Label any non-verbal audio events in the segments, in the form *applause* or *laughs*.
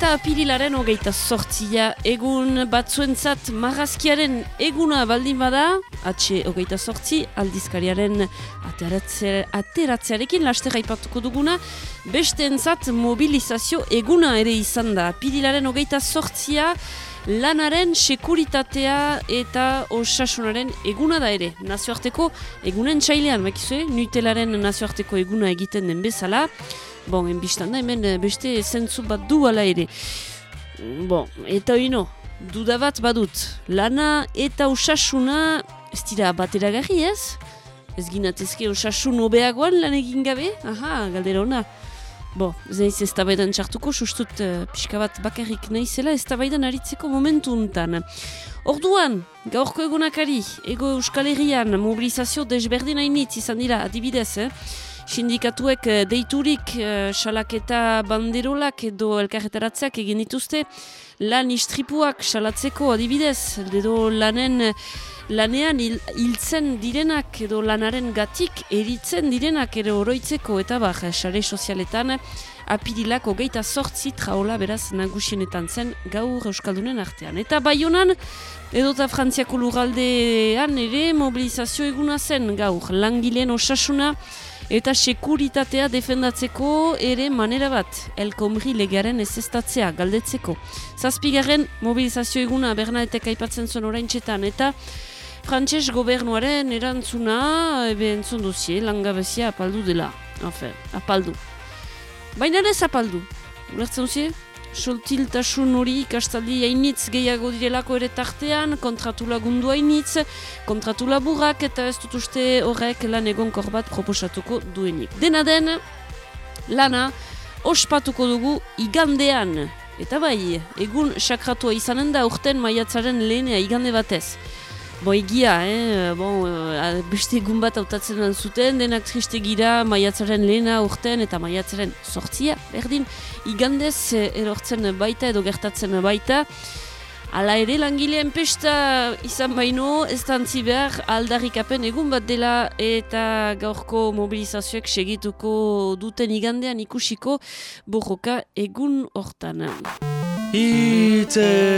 Eta apirilaren hogeita sortzia egun batzuentzat marrazkiaren eguna baldin bada, atxe hogeita sortzi aldizkariaren ateratze, ateratzearekin laster aipatuko duguna, besteentzat mobilizazio eguna ere izan da. Apirilaren hogeita sortzia lanaren sekuritatea eta osasunaren eguna da ere. Nazioarteko egunen txailean, bakizue, nutelaren nazioarteko eguna egiten den bezala, Bon, enbistan da, hemen eh, beste zentzu bat du ala ere. Bon, eta ino, duda bat badut. Lana eta usasuna, ez dira batera ez? Ez ginatezke usasun obeagoan lan egin gabe? Aha, galdera ona. Bo, zeiz ez tabaidan txartuko, sustut uh, pixka bat bakarrik nahi zela ez tabaidan aritzeko momentu untan. Orduan, gaurko egunakari, ego euskal herrian mobilizazio desberdin hainitz izan dira, adibidez, eh? Sindikatuek eh, deiturik uh, salaketa banderolak edo elkarretaratzeak egin dituzte. Lan istripuak salatzeko adibidez edo lanen lanean hiltzen direnak edo lanaren gatik eritzen direnak ere oroitzeko. Eta bar, sare sozialetan apirilako geita sortzi traola beraz nagusienetan zen gaur Euskaldunen artean. Eta baionan, edota frantziako lugaldean ere mobilizazio eguna zen gaur. Langileen osasuna eta sekuritatea defendatzeko ere manera bat, elkomri legearen ezestatzea, galdetzeko. Zazpigarren mobilizazio eguna Bernadetek aipatzen zuen orain txetan, eta frantses gobernuaren erantzuna, ebe entzun duzie, langabezia apaldu dela. Hafe, apaldu. Baina ez apaldu. Lertzen duzie? Soltiltasun hori ikastaldi hainitz gehiago direlako ere tartean, kontratu lagundu hainitz, kontratu laburak eta ez dut uste horrek lan egon bat proposatuko duenik. Dena den, lana ospatuko dugu igandean. Eta bai, egun sakratua izanen da urten maiatzaren lehenea igande batez. Bo egia, eh? bon, uh, beste egun bat hautatzen zuten, denak triste gira maiatzaren lehena urten eta maiatzaren sortzia, berdin, igandez eh, erortzen baita edo gertatzen baita. Hala ere langileen pesta izan baino, ez dantzi behar aldarrikapen egun bat dela eta gaurko mobilizazioek segituko duten igandean ikusiko borroka egun hortan. Itzetapu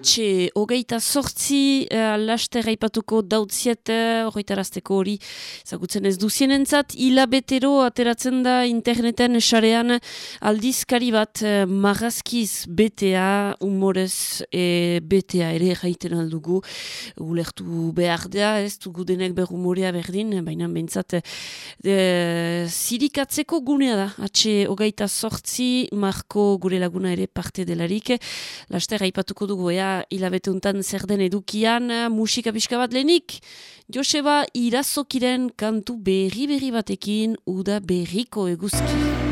Atxe, hogeita sortzi, uh, laster haipatuko dautziet, uh, horretarazteko hori, zagutzen ez duzien hilabetero ateratzen da interneten esarean aldizkari bat uh, marrazkiz BTA, humorez e, BTA ere jaiten aldugu, ulertu behar da, ez dugu denek humorea berdin, baina bentsat uh, zirikatzeko gunea da, atxe, hogeita sortzi, marko gure laguna ere parte delarik, laster haipatuko dugu, ja, hilabete untan zer den edukian, musika pixka bat lehenik. Joseba irazokiren kantu berri berri batekin, uda berriko eguzki.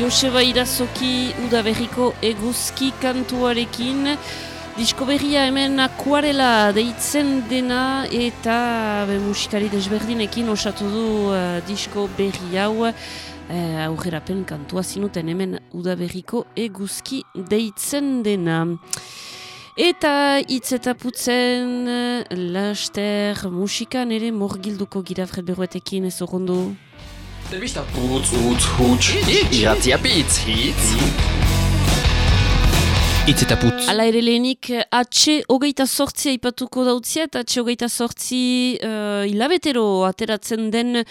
Joseba Irazoki udaberriko eguzki kantuarekin Disko berria hemen akuarela deitzen dena eta be, musikari desberdinekin osatu du uh, disko berri hau uh, aurrerapen kantua zinuten hemen udaberriko eguzki deitzen dena. Eta hitz eta putzen laster musikan ere morgilduko gira Fred Berruetekin ez ogundu. Telebista putz, utz, huts, iratzia pitz, hitz. Itz eta putz. Ala ere lehenik, atxe hogeita sortzi aipatuko dautzia, eta atxe hogeita sortzi uh, hilabetero ateratzen den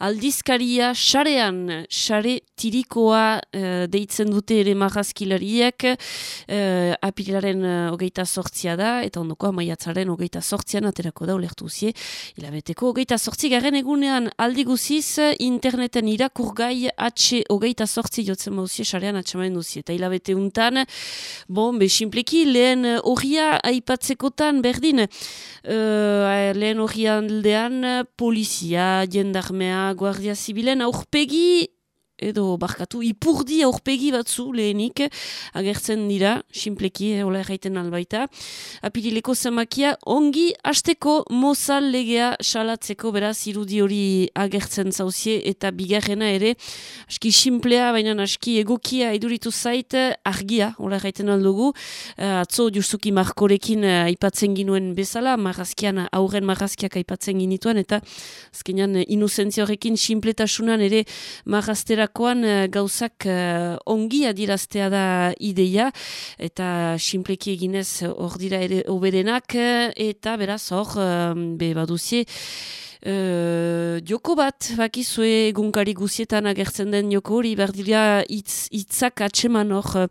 aldizkaria sarean, sare tirikoa uh, deitzen dute ere marrazkilariak, uh, apilaren uh, hogeita sortzia da, eta ondoko amaiatzaren hogeita sortzian aterako da, ulertu zie, hilabeteko hogeita sortzi garen egunean. Aldi guziz, interneten irakurgai atxe hogeita sortzi jotzen mauzie sarean atxamaen duzie, eta hilabete untan, bon, be, simpleki, lehen horria aipatzekotan berdin, uh, lehen horrian aldean polizia, jendarmea, Guardia Zibilen aurpegi edo barkatu, ipurdi aurpegi batzu lehenik agertzen dira, simpleki, eh, hola erraiten albaita. Apirileko zamakia ongi hasteko mozal legea salatzeko beraz irudi hori agertzen zauzie eta bigarrena ere aski simplea, baina aski egokia iduritu zait argia, hola erraiten aldugu. Uh, atzo justuki markorekin uh, aipatzen ginuen bezala, marrazkian aurren marrazkiak aipatzen ginituen eta azkenean inozentzia horrekin simpletasunan ere marraztera Gaurkoan eh, gauzak uh, ongi adiraztea da ideia eta simpleki eginez hor dira ere oberenak eta beraz hor be baduzie Uh, joko bat, bakizue egunkari guzietan agertzen den joko hori, berdila itz, itzak atseman hor uh,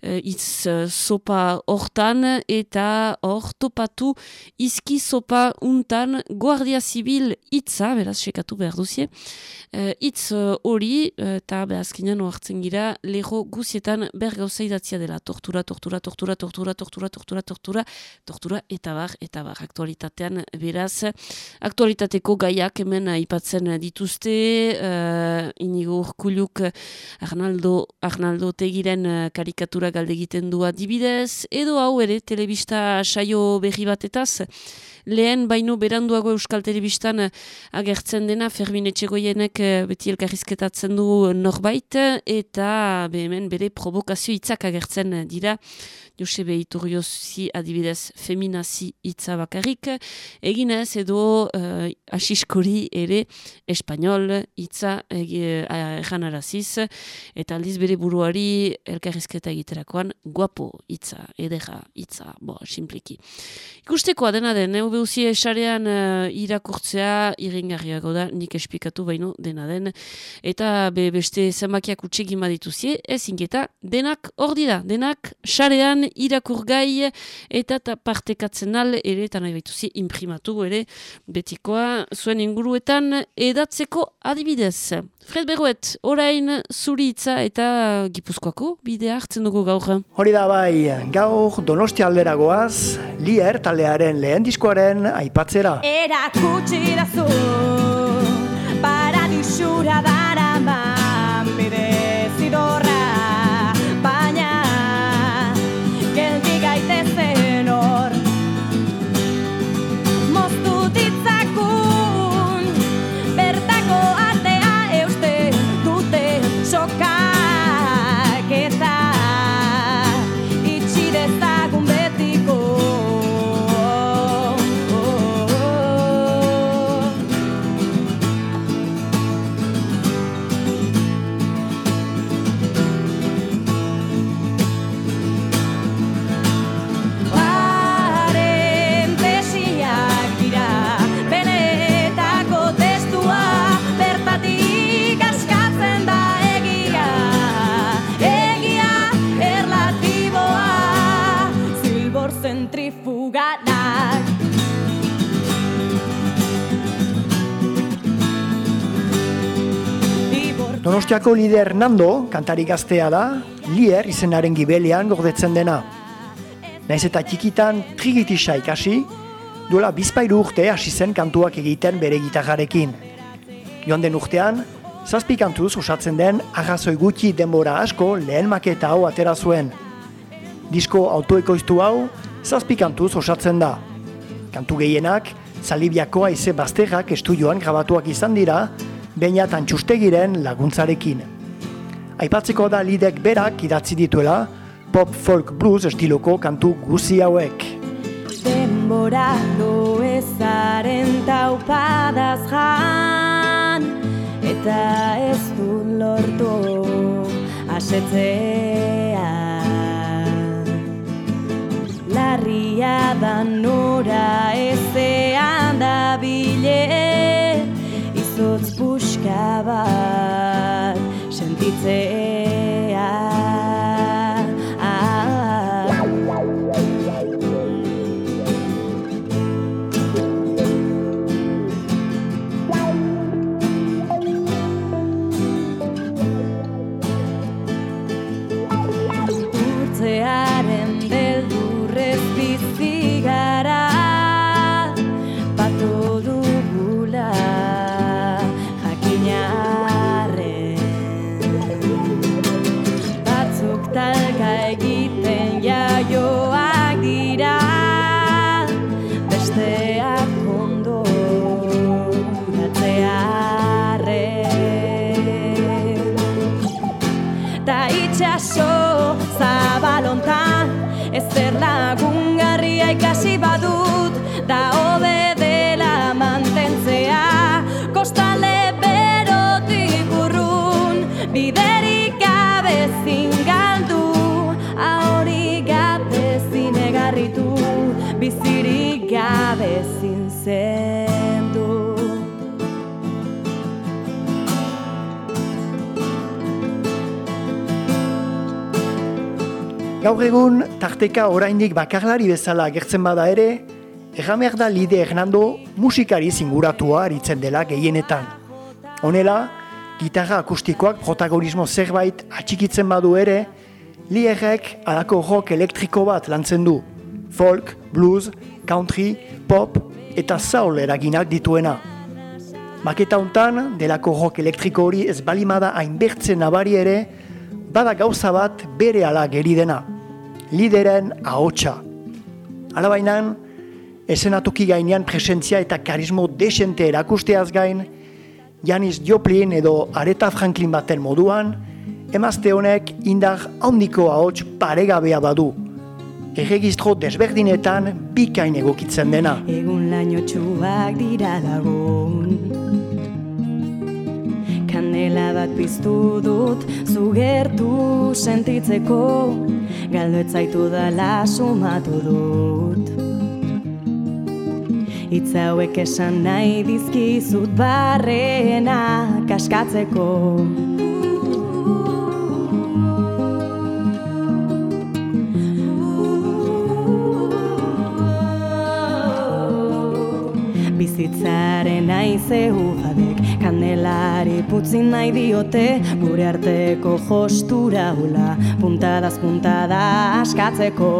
itz uh, sopa hortan eta hor topatu izki sopa untan guardia zibil itza, beraz sekatu behar duzie, uh, itz hori uh, eta behazkinan oartzen gira leho guzietan ber gauza idatzia dela. Tortura, tortura, tortura, tortura, tortura, tortura, tortura, tortura, eta bar, eta bar, aktualitatean beraz, aktualitateko gaiak hemen aipatzen dituzte, uh, inigo urkuluk Arnaldo, Arnaldo tegiren uh, karikatura galde egiten du adibidez, edo hau ere, telebista saio berri batetaz, lehen baino beranduago Euskal Telebistan agertzen dena, Fermin Etxegoienek uh, beti elkarrizketatzen du norbait, eta hemen bere provokazio hitzak agertzen dira, Josebe Iturriozi adibidez feminazi hitza bakarrik, eginez edo uh, asiskori ere espanol hitza egan araziz, eta aldiz bere buruari elkarrizketa egiterakoan guapo hitza, edera hitza, bo, simpliki. Ikustekoa dena den, eh, ubeuzi esarean uh, irakurtzea iringarriago da, nik espikatu baino dena den, eta be, beste zenbakiak utxegin badituzie, ez ingeta, denak hor dira, denak sarean irakurgai eta ta partekatzen al ere eta nahi baituzi imprimatu ere betikoa zuen inguruetan edatzeko adibidez. Fred Berruet, orain zuri hitza eta gipuzkoako bidea hartzen dugu gaur. Hori da bai, gaur donosti aldera goaz, lier taldearen lehen diskoaren Bilboren aipatzera. Erakutsi dazu, paradisura dara man. Donostiako lider Nando, kantari gaztea da, lier izenaren gibelian gordetzen dena. Naiz eta txikitan trigitisa ikasi, duela bizpairu urte hasi zen kantuak egiten bere gitarrarekin. Joan den urtean, Zazpi kantuz osatzen den arrazoi gutxi denbora asko lehen maketa hau atera zuen. Disko autoekoiztu hau zazpi kantuz osatzen da. Kantu gehienak, Zalibiako aize bazterrak estudioan grabatuak izan dira, baina txustegiren laguntzarekin. Aipatzeko da lidek berak idatzi dituela, pop folk blues estiloko kantu guzi hauek. Denbora ezaren taupadaz jan Eta ez du lortu asetzea Larria da nora ezean da bile Izotz puxka bat sentitzea itxaso zabalontan. Ezer lagungarria ikasi badut Da hobe Gaur egun, tarteka oraindik bakarlari bezala agertzen bada ere, erramer da Lide Hernando musikari zinguratua aritzen dela gehienetan. Honela, gitarra akustikoak protagonismo zerbait atxikitzen badu ere, Lierrek alako rock elektriko bat lantzen du. Folk, blues, country, pop eta soul eraginak dituena. Maketa hontan, delako rock elektriko hori ez balimada hainbertzen nabari ere, bada gauza bat bere ala geri dena. Lideren ahotsa. Alabainan, esenatoki gainean presentzia eta karismo desente erakusteaz gain, Janis Joplin edo Aretha Franklin baten moduan, emazte honek indar handiko ahots paregabea badu. Erregistro desberdinetan bikain egokitzen dena. Egun lainotxuak dira lagun Kandela bat piztu dut Zugertu sentitzeko Galdo etzaitu dala sumatu dut. Hitz hauek esan nahi dizkizut barrena kaskatzeko. Bizitzaren aize ufadek Kandelari putzi nahi diote Gure arteko jostura hula Puntadaz puntada askatzeko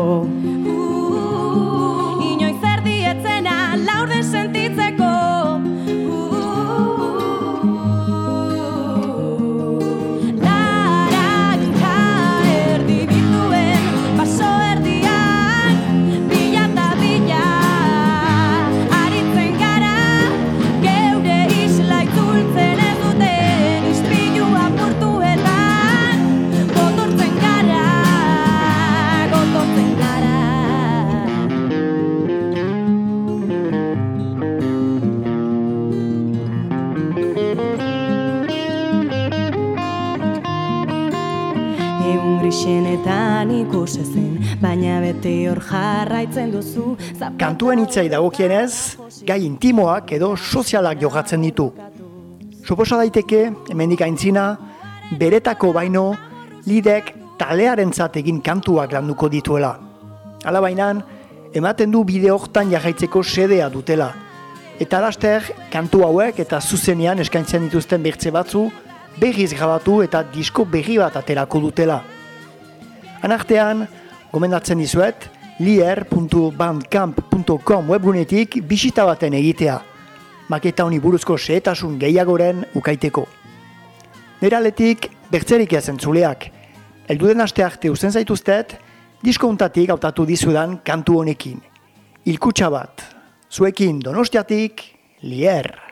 baina beti hor jarraitzen duzu Kantuen hitzai dagokienez, gai intimoak edo sozialak jogatzen ditu. Suposa daiteke, hemendik aintzina, beretako baino, lidek talearentzat egin kantuak landuko dituela. Hala bainan, ematen du bide hortan jarraitzeko sedea dutela. Eta laster, kantu hauek eta zuzenean eskaintzen dituzten bertze batzu, berriz grabatu eta disko berri bat aterako dutela. Anartean, gomendatzen dizuet, lier.bandcamp.com webgunetik bisita baten egitea. Maketa honi buruzko xehetasun gehiagoren ukaiteko. Nire aletik bertzerik ezen zuleak. Elduden aste arte usten zaituztet, disko untatik hautatu dizudan kantu honekin. Ilkutsa bat, zuekin donostiatik, lier.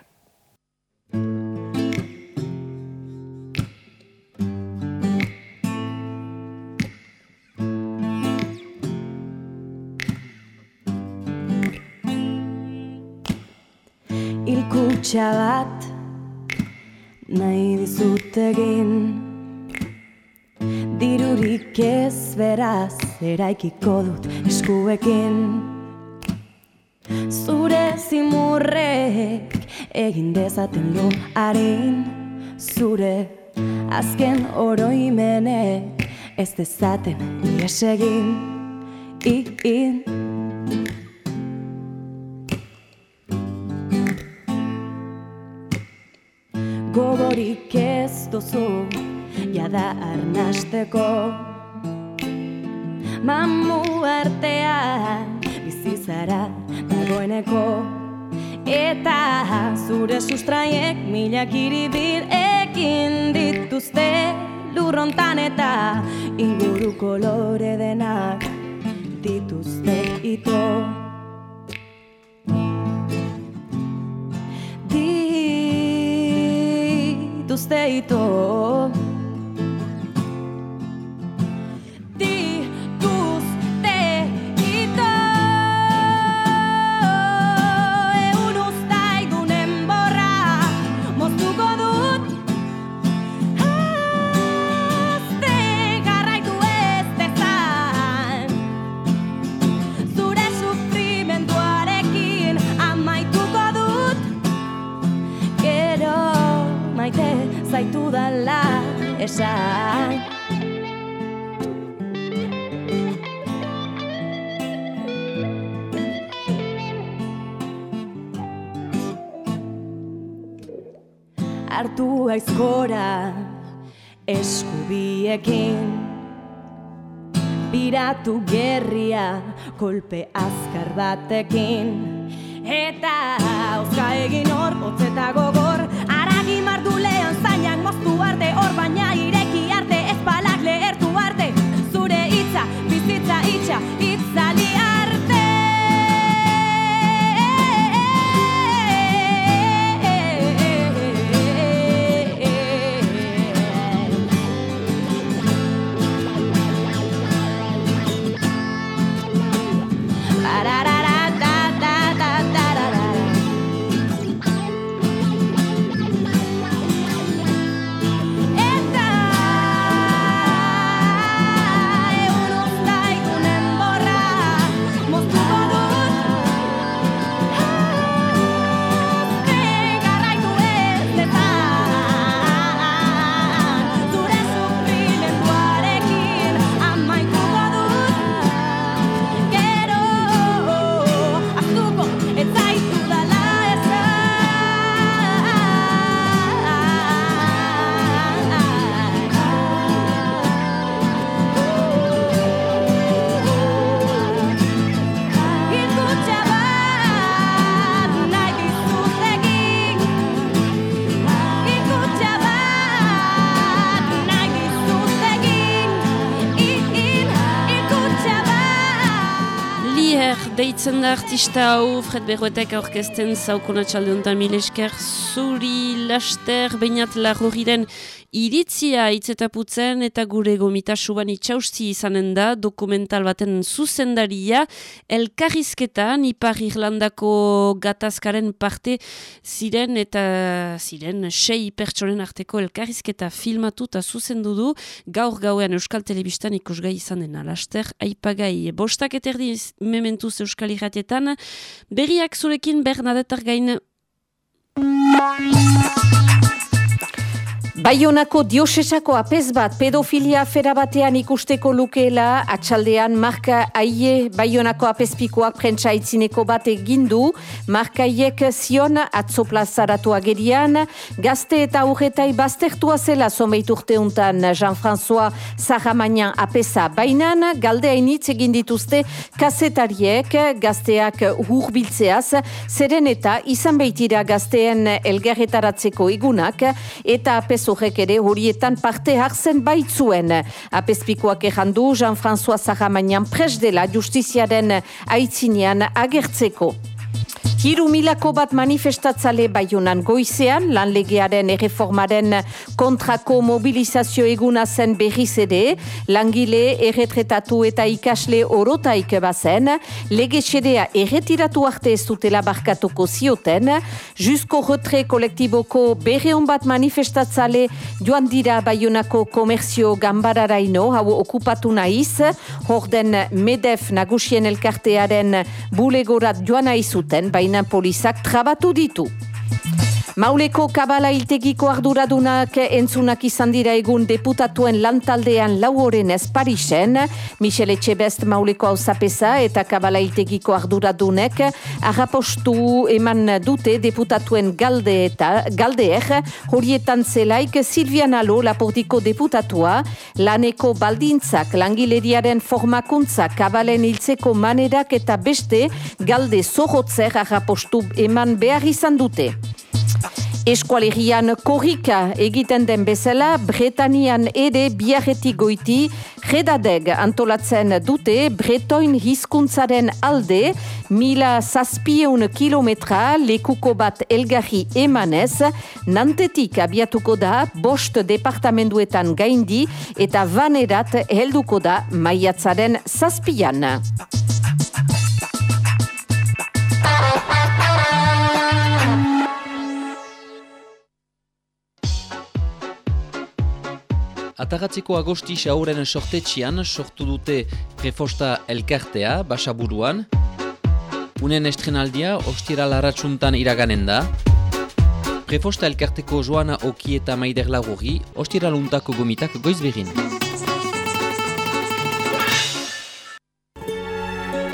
Ilkutsa bat nahi dizut egin. Dirurik ez beraz eraikiko dut eskuekin. Zure zimurrek egin dezaten lo harin. Zure azken oroimenek ez dezaten ies egin. I-in gogorik ez duzu jada arnasteko. Mamu artean bizizara dagoeneko. Eta zure sustraiek milak iribir ekin dituzte. Lurrontan eta inguru kolore denak dituzte ito dituzte ito dituzte Biratu gerria kolpe azkar batekin. Eta auska egin hor, hotz eta gogor Aragi mardulean zainak moztu arte Hor baina ireki arte, ez palak lehertu arte. Zure hitza, bizitza itxa, Deitzen da artista hau, Fred Berroetek aurkezten zaukona txalde honetan mil esker, zuri laster, bainat larroriren iritzia itzetaputzen eta gure gomita suban itxausti izanen da dokumental baten zuzendaria elkarrizketan Ipar Irlandako gatazkaren parte ziren eta ziren sei pertsonen arteko elkarrizketa filmatu eta zuzendu du. Gaur gauean Euskal Telebistan ikusgai izan dena laster aipagai. Bostak eterdi mementuz Euskal Irratietan berriak zurekin Bernadetar gain Baionako diosesako apez bat pedofilia afera batean ikusteko lukeela atxaldean marka aie Baionako apezpikoak prentsa itzineko bat egindu markaiek zion atzo plazaratu agerian gazte eta aurretai baztertua zela zomeit urteuntan Jean-François Zahamanian apeza bainan galdea initz egin dituzte kazetariek gazteak hurbiltzeaz zeren eta izan baitira gazteen elgerretaratzeko egunak eta apez horrek ere horietan parte hartzen baitzuen. Apezpikoak errandu Jean-François Zahamanian pres dela justiziaren aitzinean agertzeko. Hiru milako bat manifestatzale baiunan goizean, lanlegearen erreformaren kontrako mobilizazio eguna zen berriz ere, langile erretretatu eta ikasle orotaik bazen, lege xedea erretiratu arte ez dutela barkatuko zioten, juzko retre kolektiboko berreon bat manifestatzale joan dira baiunako komerzio gambararaino, hau okupatu naiz, hor den medef nagusien elkartearen bulegorat joan naizuten, bai baina polizak trabatu ditu. Mauleko kabala iltegiko arduradunak entzunak izan dira egun deputatuen lantaldean lau horren ez Parisen, Michele Etxebest Mauleko hau zapesa eta kabala iltegiko arduradunek arrapostu eman dute deputatuen galde eta galdeer, horietan zelaik Silvian Alo lapordiko deputatua, laneko baldintzak, langileriaren formakuntza, kabalen hiltzeko manerak eta beste galde zorotzer arrapostu eman behar izan dute. Eskualerian korrika egiten den bezala, Bretanian ere biarretik goiti, redadeg antolatzen dute Bretoin hizkuntzaren alde, mila zazpieun kilometra lekuko bat elgarri emanez, nantetik abiatuko da bost departamenduetan gaindi eta vanerat helduko da maiatzaren zazpian. Atagatzeko agosti xauren sortetxian sortu dute prefosta elkartea, basaburuan. Unen estrenaldia, ostira laratsuntan iraganen da. Prefosta elkarteko joana oki eta maider lagurri, ostira luntako gomitak goiz behin.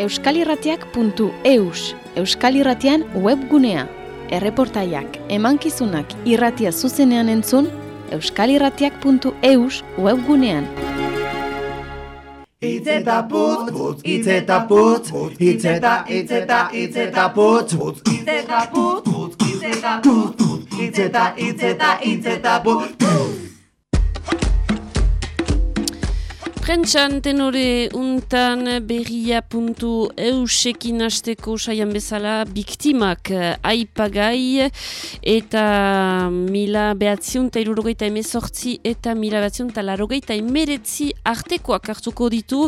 euskalirratiak.eus Euskal Irratian webgunea. Erreportaiak, emankizunak irratia zuzenean entzun, euskalirratiak.eus webgunean. Itzeta putz, putz, itzeta putz, itzeta, itzeta, itzeta putz, putz, itzeta putz, putz, itzeta putz, itzeta, itzeta, itzeta putz, Prentxan tenore untan berria puntu eusekin asteko saian bezala biktimak eh, aipagai eta mila behatziun eta irurogeita emezortzi eta mila behatziun eta larogeita emeretzi artekoak hartuko ditu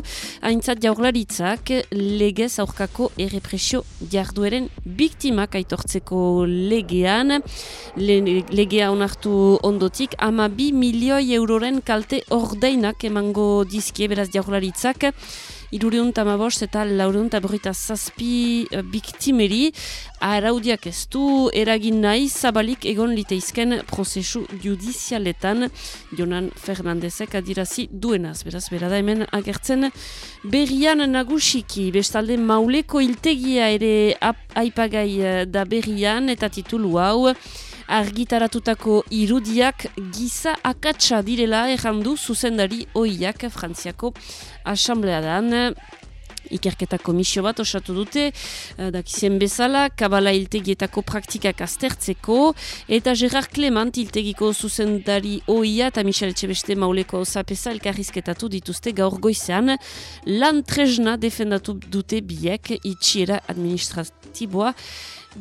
haintzat jaurlaritzak legez aurkako errepresio jardueren biktimak aitortzeko legean. Le, legea onartu ondotik ama bi milioi euroren kalte ordeinak emango diz dizkie beraz jaurlaritzak irurion tamabost eta laurion taborita zazpi uh, biktimeri. Araudiak ez du eragin nahi zabalik egon liteizken prozesu judizialetan. Jonan Fernandezek adirazi duenaz, beraz berada hemen agertzen. Berrian nagusiki bestalde mauleko iltegia ere aipagai uh, da berrian eta titulu hau argitaratutako irudiak giza akatsa direla errandu zuzendari oiak frantziako asambleadan. Ikerketa komisio bat osatu dute, uh, dakizien bezala, kabala iltegietako praktikak aztertzeko, eta Gerard Clement iltegiko zuzendari oia eta Michel Etxebeste mauleko zapesa elkarrizketatu dituzte gaur goizean, lan trezna defendatu dute biek itxiera administratiboa,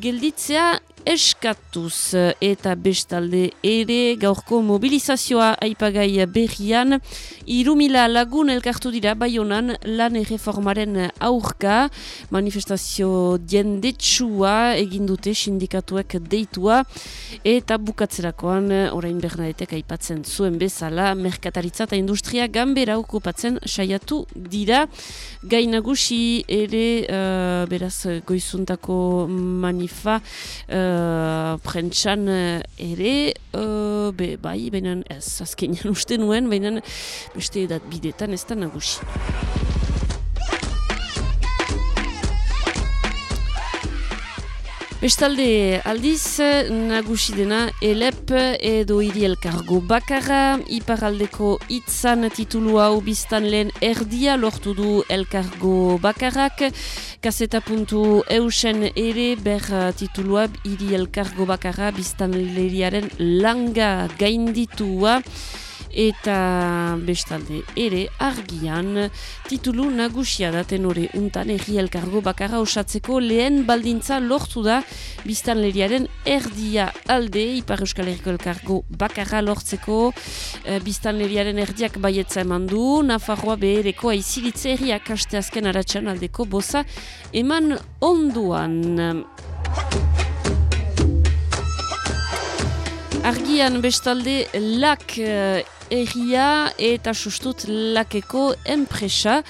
gelditzea eskatuz eta bestalde ere gaurko mobilizazioa aipagai berrian. Irumila lagun elkartu dira baionan lan erreformaren aurka. Manifestazio diendetsua egindute sindikatuek deitua. Eta bukatzerakoan orain bernadetek aipatzen zuen bezala merkataritza eta industria gambera okupatzen saiatu dira. Gainagusi ere uh, beraz goizuntako manifa uh, uh, prentsan uh, ere, uh, be, bai, baina ez, azkenean uste nuen, baina beste edat bidetan ez da nagusi. Bestalde aldiz, nagusi dena elep edo hiri elkargo. Bakarra, iparaldeko itzan titulu hau biztan lehen erdia lortu du elkargo bakarrak, kaseta puntu eusen ere ber titulua hiri elkargo bakarra biztan leriaren langa gainditua, eta bestalde ere argian titulu nagusia da tenore untan erri elkargo bakarra osatzeko lehen baldintza lortu da biztan leriaren erdia alde Ipar Euskal Herriko elkargo bakarra lortzeko. E, biztan leriaren erdiak baietza eman du Nafarroa behereko aizilitze erriak aste azken aratsan aldeko boza eman onduan. Argian bestalde lak uh, erria eta sustut lakeko enpresa.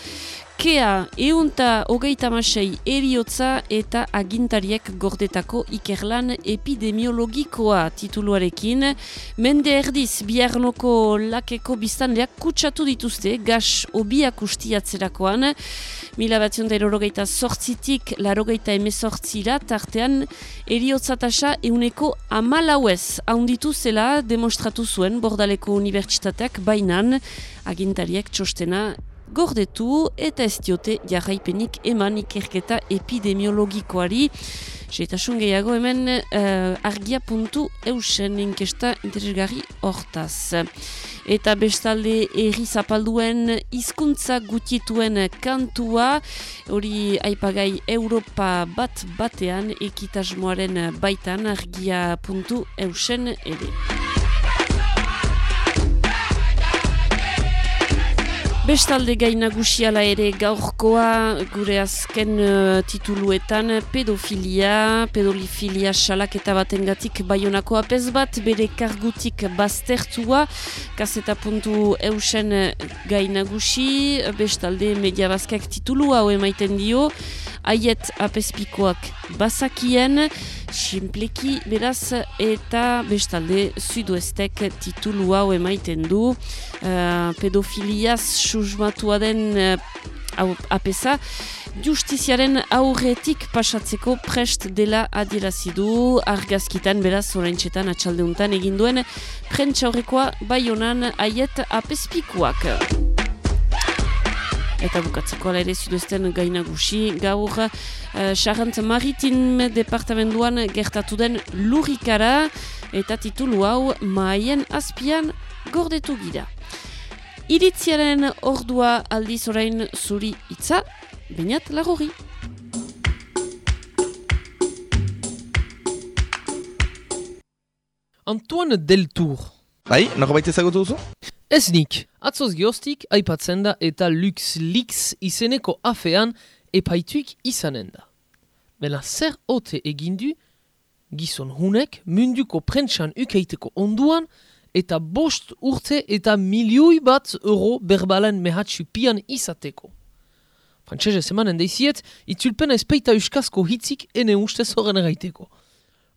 Kea, eunta hogeita masei eriotza eta agintariek gordetako ikerlan epidemiologikoa tituluarekin. Mende erdiz, biarnoko lakeko biztanleak kutsatu dituzte, gas obiak ustiatzerakoan. Mila batzion da erogeita sortzitik, larogeita emezortzira, tartean eriotza tasa euneko amalauez. Haunditu zela demostratu zuen bordaleko unibertsitateak bainan agintariek txostena gordetu eta ez diote jarraipenik eman ikerketa epidemiologikoari. Seitasun gehiago hemen uh, argia puntu eusen inkesta interesgarri hortaz. Eta bestalde erri zapalduen hizkuntza gutituen kantua, hori aipagai Europa bat batean ekitasmoaren baitan argia puntu eusen ere. Bestalde gaina gusiala ere gaurkoa gure azken uh, tituluetan pedofilia, pedolifilia salak eta batengatik baionako apez bat, bere kargutik baztertua, kaseta puntu eusen gaina gusi, bestalde media bazkak titulu hau emaiten dio, aiet apespikoak bazakien, simpleki beraz eta bestalde zuduestek titulu hau emaiten du. Uh, pedofiliaz susmatua den uh, apesa. Justiziaren aurretik pasatzeko prest dela adierazidu argazkitan beraz oraintxetan atxaldeuntan eginduen prentsa horrekoa bai honan aiet apespikoak. Eta bukatzeko ala ere zudezten gainagusi gaur uh, Maritim departamentuan gertatu den lurikara eta titulu hau maien azpian gordetu gira. Iritziaren ordua aldiz orain zuri itza, bainat lagori. Antoine Deltour. Bai, nago baita ezagutu duzu? Ez nik, atzoz geostik aipatzen da eta LuxLeaks izeneko afean epaituik izanen da. Bela zer ote egindu, gizon hunek munduko prentsan ukeiteko onduan eta bost urte eta milioi bat euro berbalen mehatxu pian izateko. Frantsese semanen deiziet, itzulpena espeita euskazko hitzik ene ustez horren gaiteko.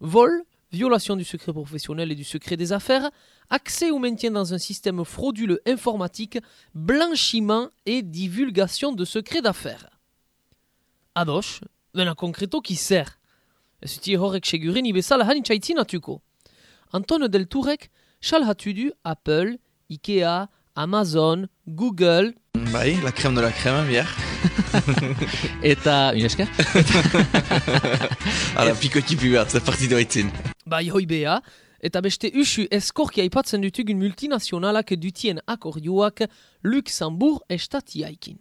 Vol, violation du secret professionnel et du secret des affaires, accès ou maintien dans un système frauduleux informatique, blanchiment et divulgation de secrets d'affaires. Ados, dena konkreto ki zer. Ez uti horrek segurin ibezala hanitxaitzin Anton Del Tourek salhatu du Apple, Ikea, Amazon, Google... Bai, la crème de la crème, bier. *laughs* Eta, unesker? *laughs* Ala, pikoti pibat, ze partido aitzin. Bai, hoi bea, eta beste usu eskorkia ipatzen dutugun multinazionalak dutien akordioak Luxembourg estatiaikin.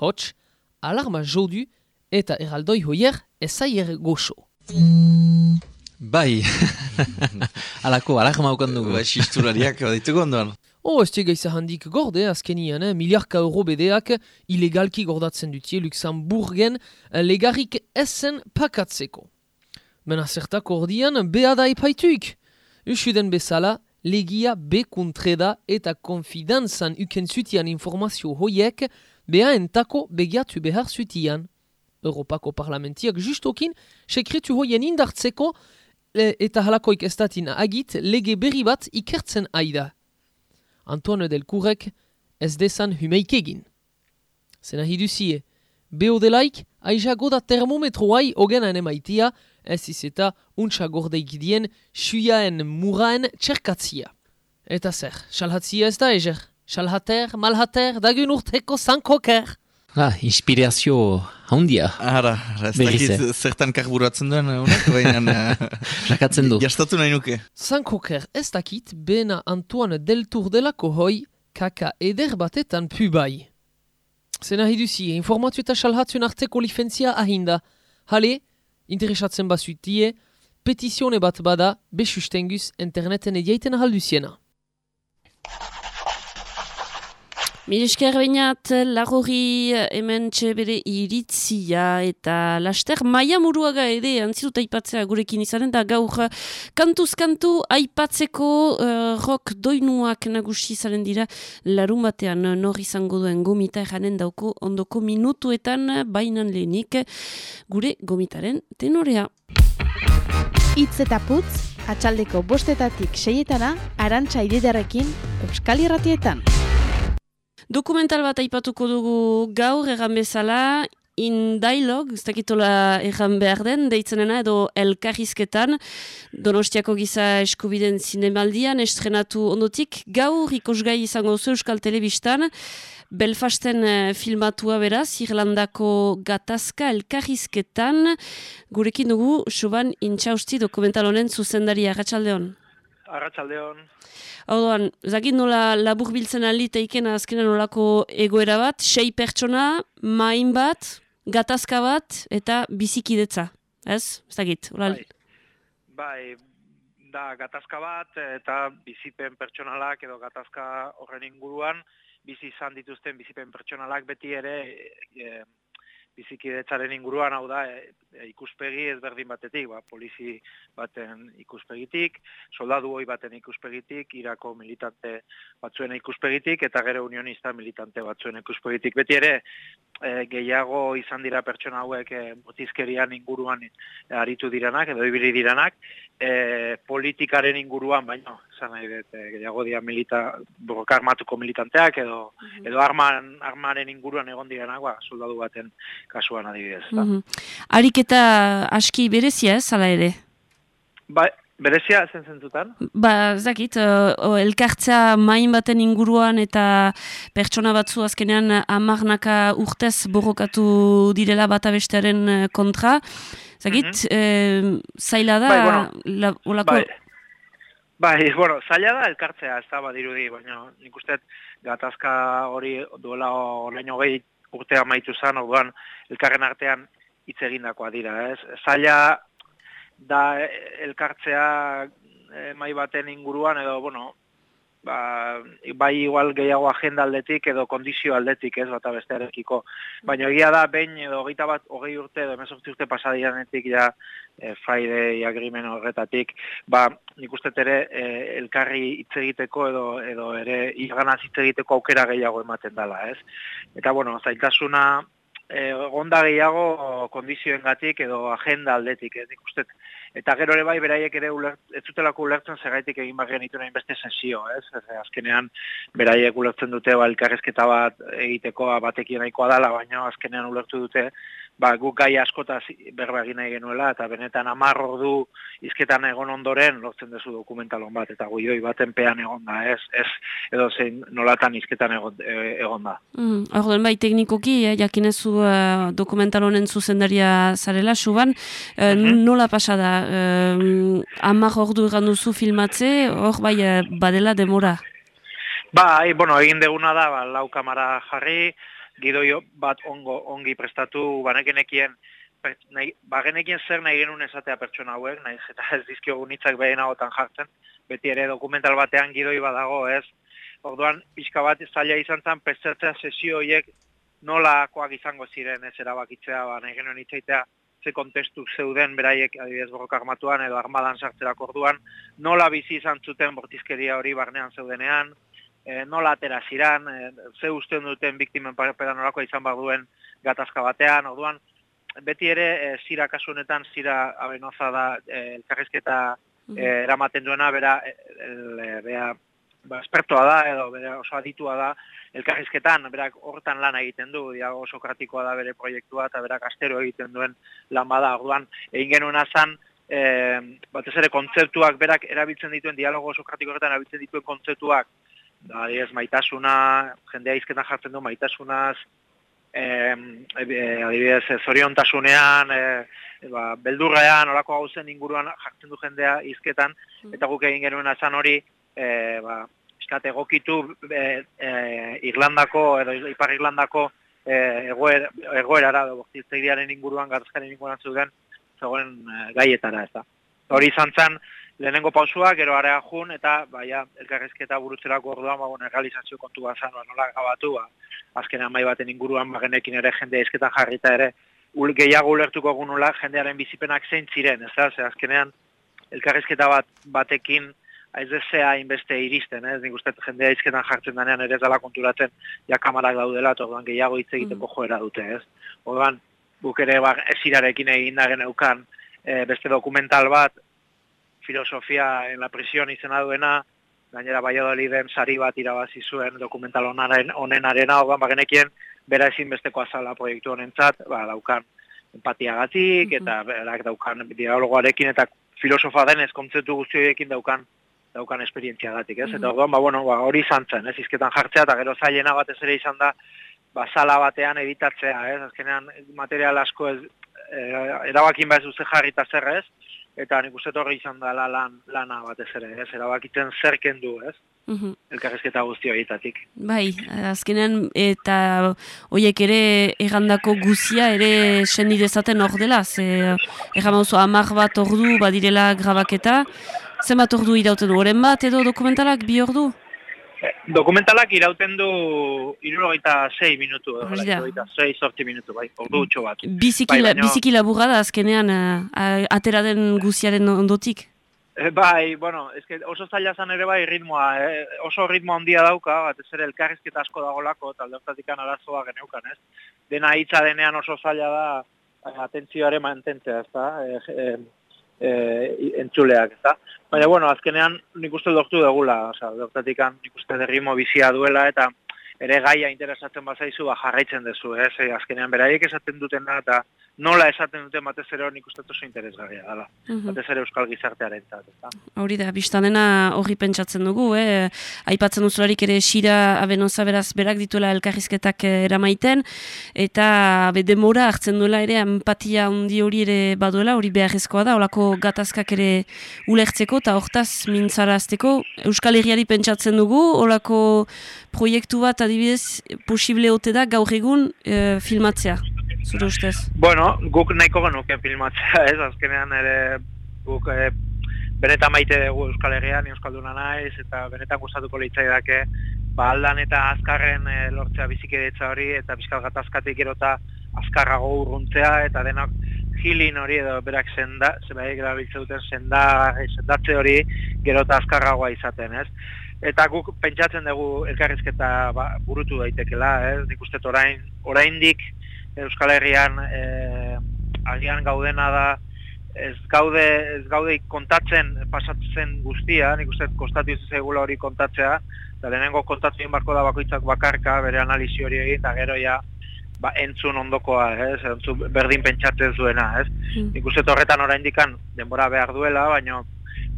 Hots, alarma jodu eta eraldoi hoier ezaier goxo. Bai, *laughs* alako alarma ukan dugu. Bai, sistulariak baditugu ondoan. Oh, ez tega handik gorde, azkenian, eh? miliarka euro bedeak ilegalki gordatzen dutie Luxemburgen eh, legarrik essen pakatzeko. Mena zertak ordian, beha da epaituik. Usuden bezala, legia bekuntreda eta konfidantzan uken zutian informazio hoiek, beha entako begiatu behar zutian. Europako parlamentiak justokin, sekretu hoien indartzeko eta halakoik estatin agit lege berri bat ikertzen aida. Antoine del Kurek ez desan humeik egin. Zena hiduzie, beho delaik, aiza goda termometroai ogena emaitia ez iz eta untsa gordeik dien suiaen muraen txerkatzia. Eta zer, salhatzia ez da ezer? Salhater, malhater, dagun urteko zankoker. Ah, inspirazio handia. Ara, ez dakit zertan karburatzen duen, honek, baina... *laughs* Lakatzen du. Jastatu nahi nuke. Zankoker ez dakit bena Antoine Deltour delako hoi kaka eder batetan pu bai. Zena hiduzi, informatu eta salhatzun arteko lifentzia ahinda. Hale, interesatzen basutie, petizione bat bada besustenguz interneten ediaiten ahalduziena. Milesker bainat, lagori hemen bere iritzia eta laster maia muruaga ere antzituta aipatzea gurekin izanen da gaur kantuz kantu aipatzeko uh, rock doinuak nagusi izaren dira larun batean nor izango duen gomita eranen dauko ondoko minutuetan bainan lehenik gure gomitaren tenorea. Itz eta putz, atxaldeko bostetatik seietana, arantxa ididarekin, Euskal Irratietan. Dokumental bat aipatuko dugu gaur egan bezala, in dialog, ez dakitola erran behar den, deitzenena edo elkarrizketan, Donostiako giza eskubiden zinemaldian, estrenatu ondotik, gaur ikosgai izango zu Euskal Telebistan, Belfasten eh, filmatua beraz, Irlandako gatazka elkarrizketan, gurekin dugu, suban intxausti dokumental honen zuzendaria, Arratxaldeon. Arratxaldeon. Orduan, zakit nola labur biltzen aliteiken azkenan nolako egoera bat, sei pertsona, main bat, gatazka bat eta bizikidetza, ez? Ez dakit, hola... Bai. bai, da gatazka bat eta bizipen pertsonalak edo gatazka horren inguruan, bizi izan dituzten bizipen pertsonalak beti ere e, bizikidetzaren inguruan, hau da, e, e, ikuspegi ezberdin batetik, ba, polizi baten ikuspegitik, soldadu hoi baten ikuspegitik, irako militante batzuen ikuspegitik, eta gero unionista militante batzuen ikuspegitik. Beti ere, e, gehiago izan dira pertsona hauek e, botizkerian inguruan e, aritu diranak, edo ibili diranak, e, politikaren inguruan, baina, esan nahi dut, e, gehiago dira milita, borroka armatuko militanteak, edo, edo arman, armaren inguruan egon diranak, ba, soldadu baten kasuan adibidez. da. Mhm. Ariketa aski berezia ez, ala ere? Ba, berezia zen zentzutan? Ba, zakit, uh, elkartzea main baten inguruan eta pertsona batzu azkenean amarnaka urtez borrokatu direla bata bestearen eh, kontra. Zakit, eh, zaila da, Bai, bueno, la, olako... Bai, bai, bueno, zaila da elkartzea, ez da badirudi, baina nik uste gatazka hori duela orain hogei urtea amaitu zen, orduan elkarren artean hitz egindakoa dira, ez? Zaila da elkartzea eh, mai baten inguruan edo, bueno, ba, bai igual gehiago agenda aldetik edo kondizio aldetik, ez, bata bestearekiko. Baina egia da, behin edo hogeita bat, hogei urte edo emezortzi urte pasadianetik ja e, Friday agreement horretatik, ba, nik uste ere e, elkarri hitz egiteko edo edo ere irganaz hitz egiteko aukera gehiago ematen dela, ez? Eta, bueno, zaitasuna egonda gehiago kondizioengatik edo agenda aldetik, ez nik uste. Eta gero ere bai, beraiek ere ulert, ez zutelako ulertzen segaitik egin behar genitu nahi beste sesio, ez? ez? Azkenean, beraiek ulertzen dute, ba, elkarrezketa bat egiteko batekin nahikoa dala, baina azkenean ulertu dute, ba, guk gai askotaz berba egin nahi genuela, eta benetan amar ordu izketan egon ondoren, lortzen duzu dokumentalon bat, eta guioi baten pean egon da, ez? ez edo zein nolatan izketan egon, e, egon da. Mm, Orden bai, teknikoki, eh, jakinezu uh, dokumental honen zuzendaria zarela, suban, uh, nola pasa da? Uh, Amak ordu egan duzu filmatze, hor bai, eh, badela demora. Bai, bueno, egin deguna da, ba, lau kamara jarri, gidoio bat ongo, ongi prestatu, banekenekien, nahi, bagenekien zer nahi genuen esatea pertsona hauek, nahi *laughs* eta ez dizkiogun hitzak behenagotan jartzen, beti ere dokumental batean gidoi badago, ez? Orduan, pixka bat zaila izan zen, prestatzea sesio horiek nolakoak izango ziren ez erabakitzea, ba, nahi genuen hitzaitea, ze kontestu zeuden beraiek adibidez borroka armatuan edo armadan sartzerak orduan, nola bizi izan zuten bortizkeria hori barnean zeudenean, e, nola atera ziran, e, ze usten duten biktimen parepera nolako izan behar duen gatazka batean, orduan, beti ere, e, zira kasu honetan, zira abenoza da e, elkarrizketa e, eramaten duena, bera, el, el, bera ba, espertoa da, edo bere oso aditua da, elkarrizketan, berak hortan lan egiten du, dia oso kratikoa da bere proiektua, eta berak astero egiten duen lan bada, orduan, egin genuen azan, e, batez ere kontzeptuak berak erabiltzen dituen, dialogo oso kratikoetan erabiltzen dituen kontzeptuak, da, ez maitasuna, jendea izketan jartzen du maitasunaz, eh, adibidez, zoriontasunean, eh, ba, beldurrean, orako gauzen inguruan jartzen du jendea izketan, eta guk egin genuen azan hori, eh, ba, eskat egokitu eh, eh, Irlandako, edo Ipar Irlandako eh, egoer, egoerara, bortiztegiaren inguruan, garzkaren inguruan zeuden, zegoen eh, gaietara, ez da. Hori izan zen, lehenengo pausua, gero area jun, eta baia, elkarrezketa burutzerako orduan, ba, bueno, realizazio kontu bat zan, ba, nola gabatu, ba, azken amai baten inguruan, ba, genekin ere jende izketan jarrita ere, ul, gehiago ulertuko gunula, jendearen bizipenak zein ziren, ez da, ze azkenean, elkarrezketa bat batekin, ez dezea inbeste iristen, ez? Nik uste jendea izketan jartzen danean ere zala konturatzen, ja kamarak daudela, eta orduan gehiago hitz egiteko joera dute, ez. Orduan, guk ere ba, esirarekin egin da geneukan, e, beste dokumental bat, filosofia en la prisión izena duena, gainera Valladoliden sari bat irabazi zuen dokumental onaren honen arena, ogan bagenekien bera ezin besteko azala proiektu honentzat, ba daukan empatiagatik eta berak daukan dialogoarekin eta filosofa denez kontzeptu guzti horiekin daukan daukan esperientziagatik, ez? Eta orduan ba bueno, ba hori izantzen, ez? Hizketan jartzea eta gero zailena batez ere izan da ba sala batean editatzea, ez? Azkenean material asko ez eh, erabakin behar zuze jarrita zer ez, eta nik uste torri izan da lan, lana batez ere, ez, erabakitzen zer kendu, ez, Mhm. elkarrezketa guzti horietatik. Bai, azkenean eta hoiek ere egandako guzia ere sendi dezaten hor dela, ze oso amar bat ordu badirela grabaketa, zenbat ordu irauten oren bat edo dokumentalak bi ordu? Dokumentalak irauten du irurogeita sei minutu, irurogeita sei sorti minutu, bai, ordu utxo bat. Biziki, Bai, biziki laburra da azkenean eh, atera den guziaren ondotik. Eh, Bai, bueno, eske oso zaila zan ere bai ritmoa, eh? oso ritmo handia dauka, batez ere elkarrizketa asko dagolako, talde hortatikan arazoa geneukan, ez? Dena hitza denean oso zaila da eh, atentzioare mantentzea, ez da? Eh, eh, eh, entzuleak, ez da? Baina, bueno, azkenean nik uste lortu degula, oza, hortatikan nik uste de ritmo bizia duela, eta ere gaia interesatzen bazaizu, ba, jarraitzen duzu, ez? Eh, azkenean beraiek esaten dutena, eta nola esaten duten batez ere hor nik uste oso interesgarria dela. Mhm. Batez ere euskal gizartearen zat, ez da? Hori da, biztanena horri pentsatzen dugu, eh? aipatzen duzularik ere Xira abenoza beraz berak dituela elkarrizketak eh, eramaiten, eta be hartzen duela ere empatia handi hori ere baduela, hori beharrezkoa da, holako gatazkak ere ulertzeko eta hortaz mintzarazteko Euskal Herriari pentsatzen dugu, holako proiektu bat adibidez posible ote da gaur egun eh, filmatzea, zure ustez? Bueno, guk nahiko genuke filmatzea, ez, azkenean ere guk e, benetan maite dugu Euskal Herrian, Euskalduna naiz, eta benetan gustatuko litzaidake, ba aldan eta azkarren e, lortzea bizikidetza hori, eta bizkal gatazkatik gero eta azkarrago urruntzea, eta denok hilin hori edo berak senda, zebaik erabiltzen duten senda, sendatze hori gero eta azkarragoa izaten, ez? Eta guk pentsatzen dugu elkarrizketa ba, burutu daitekela, ez? Nik uste orain, oraindik Euskal Herrian e, agian gaudena da ez gaude ez gaude kontatzen pasatzen guztia, nik uste kostatu zaigula hori kontatzea, eta lehenengo kontatzen egin barko da bakoitzak bakarka, bere analisi hori egin, eta gero ja ba, entzun ondokoa, ez? Entzun berdin pentsatzen zuena, ez? Nik uste horretan oraindikan denbora behar duela, baina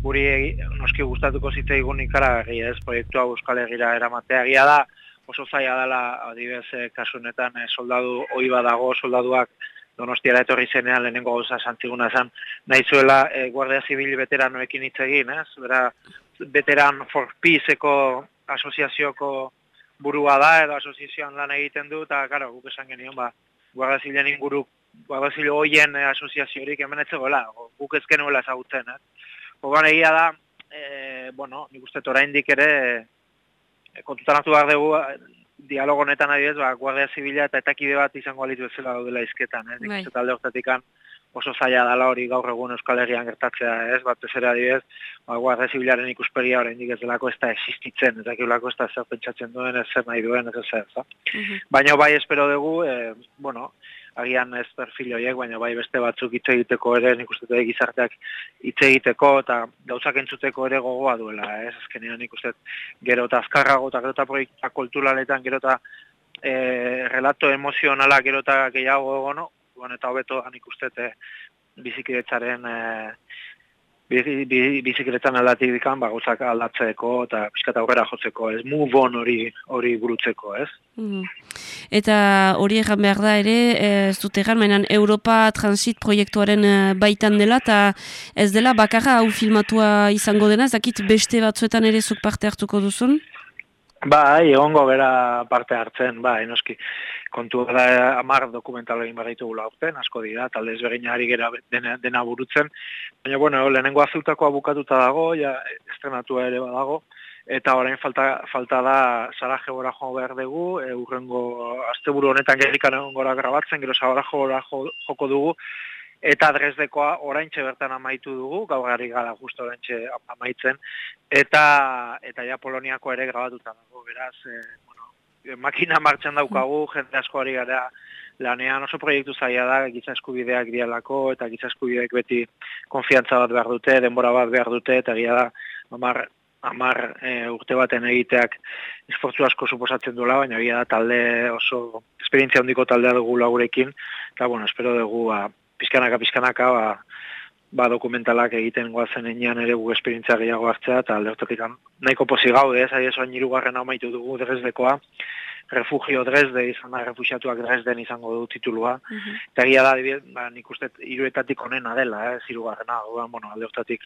guri noski gustatuko zitzaigun ikaragarri, ez? Proiektua Euskal Herrira eramatea egia da, oso zaila dela, adibidez, eh, kasu honetan eh, soldadu ohi badago, soldaduak Donostiara etorri zenean lehenengo gauza santziguna zen, nahi zuela eh, Guardia Zibil veteranoekin hitz egin, ez? Bera, veteran for Peace-eko asoziazioko burua da, edo asoziazioan lan egiten du, eta, karo, guk esan genion, ba, Guardia Zibilen inguru, Guardia Zibil hoien asoziaziorik hemen o, guk ez genuela ezagutzen, ez? Orduan egia da, e, bueno, nik uste oraindik ere, e, kontutan hartu behar dugu, eh, dialogo honetan adibidez, ba, Guardia Zibila eta etakide bat izango alitu bezala daudela izketan, ez? Nik Bai. uste talde hortatikan oso zaila dela hori gaur egun Euskal Herrian gertatzea, ez? Batez ere adibidez, ba, Guardia Zibilaren ikuspegia oraindik ez delako ez da existitzen, ez dakilako ez da zer pentsatzen duen, ez zer nahi duen, ez ez zer, za? Baina bai espero dugu, e, bueno, agian ez perfil horiek, baina bai beste batzuk hitz egiteko ere, nik uste dut gizarteak hitz egiteko eta gauzak entzuteko ere gogoa duela, ez? Azkenean nik uste gero eta azkarrago eta gero eta proiekta kulturaletan gero eta e, relato emozionala gero eta gehiago egono, bueno, eta hobeto nik uste e, bizikidetzaren e, bizikletan aldatik dikan, ba, gauzak aldatzeko eta pixkat aurrera jotzeko, ez move on hori hori burutzeko, ez? Mhm. Eta hori egan behar da ere, ez dut egan, mainan Europa Transit proiektuaren eh, baitan dela, eta ez dela bakarra hau filmatua izango dena, ez dakit beste batzuetan ere zuk parte hartuko duzun? Ba, egongo bera parte hartzen, ba, enoski. Kontu da amar dokumental egin barritu gula aurten, asko dira, talde ezbegin ari gera dena, dena burutzen. Baina, bueno, lehenengo azultakoa bukatuta dago, ja, estrenatua ere badago, eta orain falta, falta da Sarajebora jo behar dugu, e, urrengo asteburu honetan gerikan egon gora grabatzen, gero Sarajebora jo, joko dugu, eta Dresdekoa oraintxe bertan amaitu dugu, gaurari gara justo oraintxe amaitzen, eta eta ja Poloniako ere grabatuta dago, beraz, e, makina martxan daukagu, jende asko ari gara lanean oso proiektu zaila da, giza eskubideak dialako, eta giza eskubideak beti konfiantza bat behar dute, denbora bat behar dute, eta gira da, amar, amar e, urte baten egiteak esfortzu asko suposatzen duela, baina gira da talde oso esperientzia handiko taldea dugu laurekin, eta bueno, espero dugu ba, pizkanaka, pizkanaka, ba, ba dokumentalak egiten goazen enean ere gu esperientzia gehiago hartzea, eta aldertotik nahiko posi gaude, ez, ari esoan nirugarren amaitu dugu Dresdekoa, refugio Dresde izan da, refugiatuak Dresden izango du titulua, mm eta gira da, ba, nik uste iruetatik onena dela, ez, irugarrena, bueno, aldertotik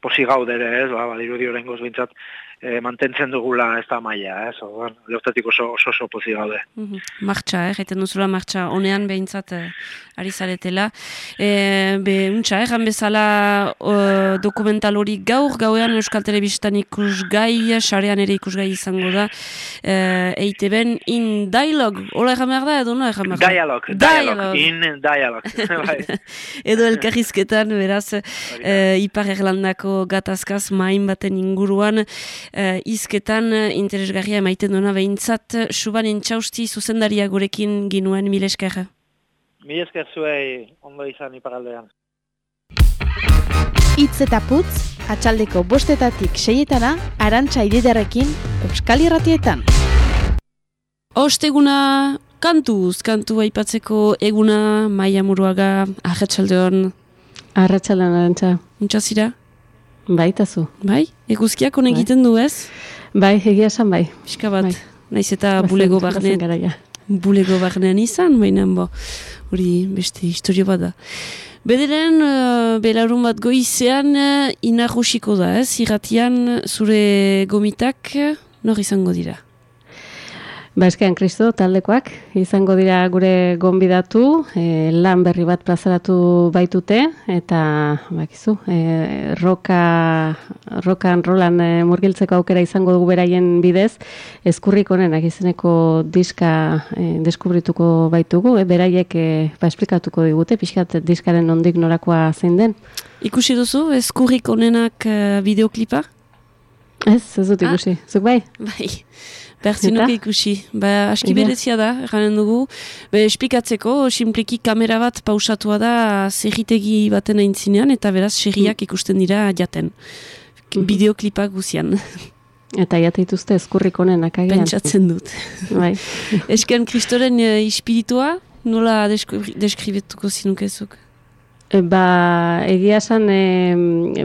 posi gaude ere, ez, ba, badiru dio bintzat, e, mantentzen dugula ez da maia, ez, orduan, leostatik oso, oso oso pozi gaude. Mm -hmm. Martxa, eh, jaiten duzula martxa, honean behintzat eh, ari zaretela. E, be, untxa, eh, bezala uh, dokumental hori gaur, gauean Euskal Telebistan ikusgai, sarean ere ikusgai izango da, uh, eite ben, in dialog, hola egan behar da, edo no egan behar da? Dialog, dialog, in dialog. *laughs* Bai. edo elkarrizketan, beraz, uh, Ipar Erlandako gatazkaz main baten inguruan, uh, izketan uh, interesgarria emaiten duena behintzat, suban entxausti zuzendaria gurekin ginuen mil esker. Mil esker zuei ondo izan iparaldean. Itz eta putz, atxaldeko bostetatik seietana, arantxa ididarekin, euskal irratietan. Osteguna kantuz, kantu aipatzeko eguna, maia muruaga, ahatsaldeon. Arratxaldeon, arantxa. Untxazira? Baitazu. Bai? Eguzkiak honen bai. egiten du ez? Bai, egia esan bai. Piska bat, bai. naiz eta bulego barnean. Bulego barnean izan, baina bo. Hori beste historio bat da. Bederen, uh, belarun bat goizean, uh, inarrosiko da, ez? Irratian, zure gomitak, nor izango dira? Ba, eskean kristo, taldekoak, izango dira gure gonbidatu, e, lan berri bat plazaratu baitute, eta, bakizu, e, roka, rokan rolan e, murgiltzeko aukera izango dugu beraien bidez, eskurrik honenak izeneko diska e, deskubrituko baitugu, e, beraiek e, ba, esplikatuko digute, pixkat diskaren ondik norakoa zein den. Ikusi duzu, eskurrik honenak e, videoklipa? Ez, ez dut ikusi, ah. zuk bai? Bai. Bertzenuke ikusi. Ba, aski berezia da, eranen dugu. Be, espikatzeko, simpliki kamera bat pausatua da zerritegi baten aintzinean, eta beraz, serriak mm. ikusten dira jaten. Mm. Bideoklipak guzian. Eta jate dituzte eskurrik honenak agian. Pentsatzen dut. Bai. *laughs* Esken kristoren uh, ispiritua, nola deskribetuko zinukezuk? E, ba, egia esan e,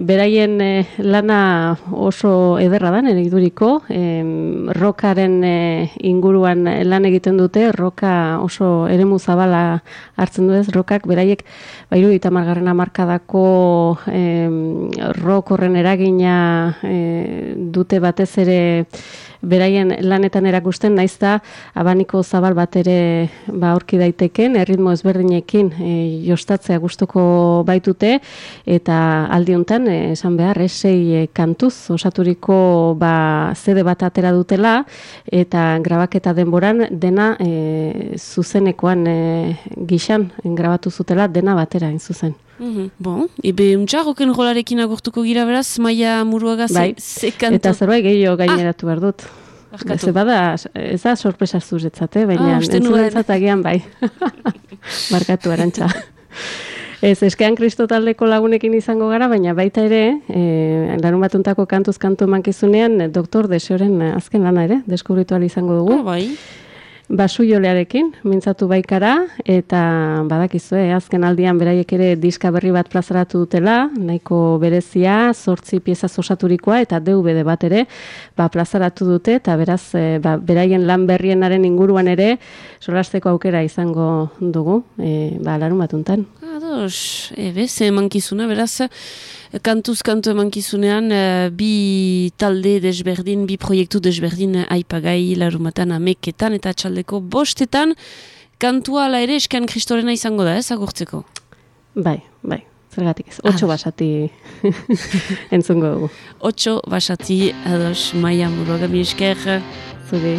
beraien e, lana oso ederra da, nire iduriko. E, rokaren e, inguruan lan egiten dute, roka oso eremu zabala hartzen du ez, rokak beraiek, bairu eta margarren amarkadako e, rok horren eragina e, dute batez ere beraien lanetan erakusten naiz da abaniko zabal bat ere ba aurki daiteken erritmo ezberdinekin e, jostatzea gustuko baitute eta aldi hontan e, esan behar sei e, kantuz osaturiko ba zede bat atera dutela eta grabaketa denboran dena e, zuzenekoan e, gixan grabatu zutela dena batera in zuzen. Mm Bon, ebe untxa, roken rolarekin agurtuko gira beraz, maia muruaga bai. ze, kantu. Eta zerbait gehiago gaineratu ah. behar dut. Barkatu. Ze bada, ez da sorpresa zuretzat, eh? baina Ah, entzulentzat agian bai. *laughs* Barkatu arantxa. Ez, eskean kristo taldeko lagunekin izango gara, baina baita ere, e, larun batuntako kantuz kantu emankizunean, eh, doktor deseoren eh, azken lana ere, deskubritu izango dugu. Ah, bai. Basu mintzatu baikara, eta badakizue, azken aldian beraiek ere diska berri bat plazaratu dutela, nahiko berezia, sortzi pieza osaturikoa eta DVD bat ere, ba, plazaratu dute, eta beraz, e, ba, beraien lan berrienaren inguruan ere, solasteko aukera izango dugu, e, ba, larun batuntan. Ados, ebe, ze emankizuna, beraz, kantuz kantu emankizunean, eh, bi talde desberdin, bi proiektu desberdin aipagai larumatan ameketan eta txaldeko bostetan, kantua ala ere eskean kristorena izango da, ez, agurtzeko? Bai, bai, zergatik ez, otxo basati *laughs* entzungo dugu. Otxo basati, ados, maia muruagami esker. Zuri.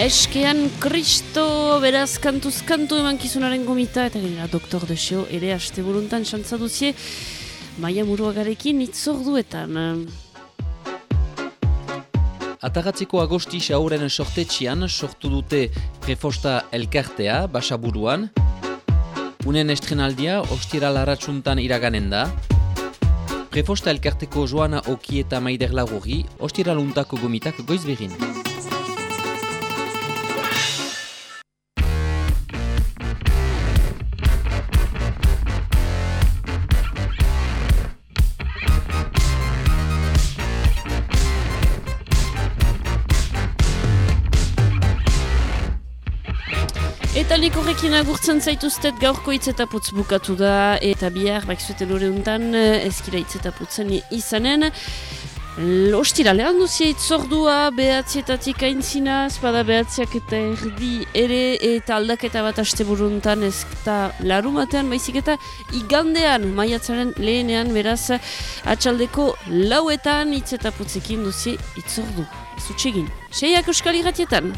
Eskean Kristo beraz kantuz kantu emankizunaren gomita eta gainera Doktor Desio ere haste buruntan xantza duzie Maia Muruagarekin itzorduetan. Atagatzeko agosti xauren sortetxian sortu dute prefosta elkartea, basaburuan. Unen estrenaldia, ostira larratsuntan iraganen da. Prefosta elkarteko joana oki eta maider lagurri, ostira luntako gomitak goiz berin. Eta nik horrekin agurtzen zaituztet gaurko hitz eta putz bukatu da eta bihar bakizuten hori untan ezkira hitz eta putzen izanen. Ostiralean duzia itzordua behatzietatik aintzina, espada behatziak eta erdi ere eta aldaketa bat aste buruntan ez eta larumatean baizik eta igandean maiatzaren lehenean beraz atxaldeko lauetan hitz eta putzekin duzia itzordu. Ez utxegin. Seiak euskal irratietan.